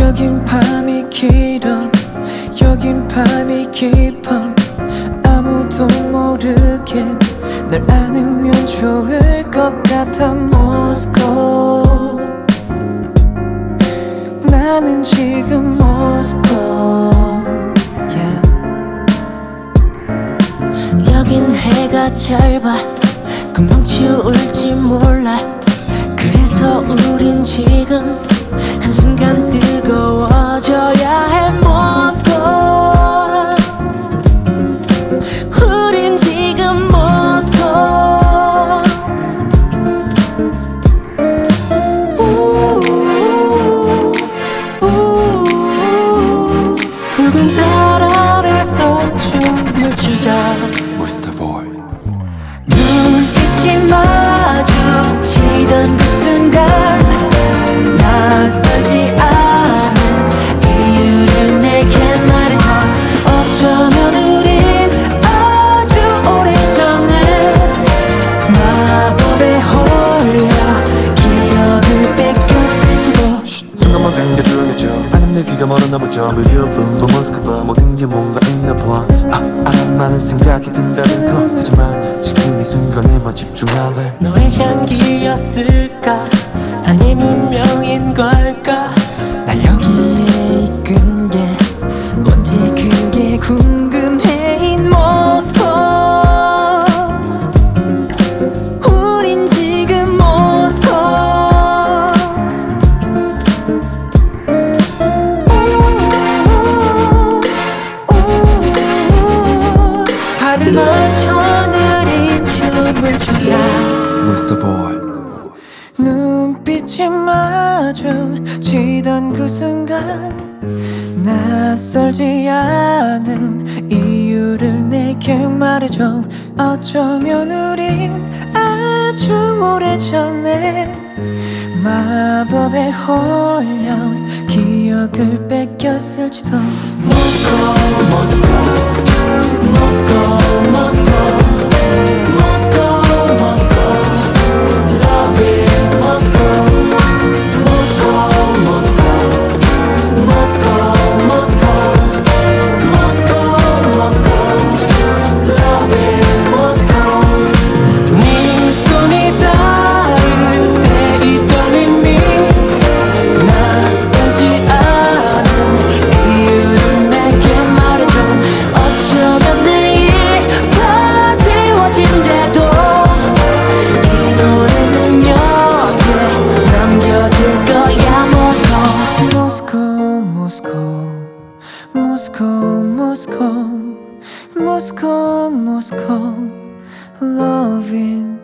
여긴 밤이 길어 여긴 밤이 깊어. 아무도 모르게 널 안으면 좋을 것 같아 모스코. 나는 지금 모스코. Yeah. 여긴 해가 짧아. 금방 치울지 몰라. 그래서 우린 지금 눈빛이 마주치던 그 순간 낯설지 않은 이유를 내게 말해줘. 어쩌면 우린 아주 오래전에 마법에 홀려 기억을 뺏겼을지도. 순간 모든 게 조용해져 아님 내 귀가 멀었나 보죠. 무료분 뭐 모스크바 모든 게 뭔가 있나 봐 많은 생각이 든다는 거. 하지만 지금 이 순간에만 집중할래. 너의 향기였을까? 아님 운명인 걸까 눈빛이 마주치던 그 순간 낯설지 않은 이유를 내게 말해줘. 어쩌면 우린 아주 오래전에 마법에 홀려 기억을 뺏겼을지도. 모스코 Moscow, Moscow, Moscow, Moscow, loving.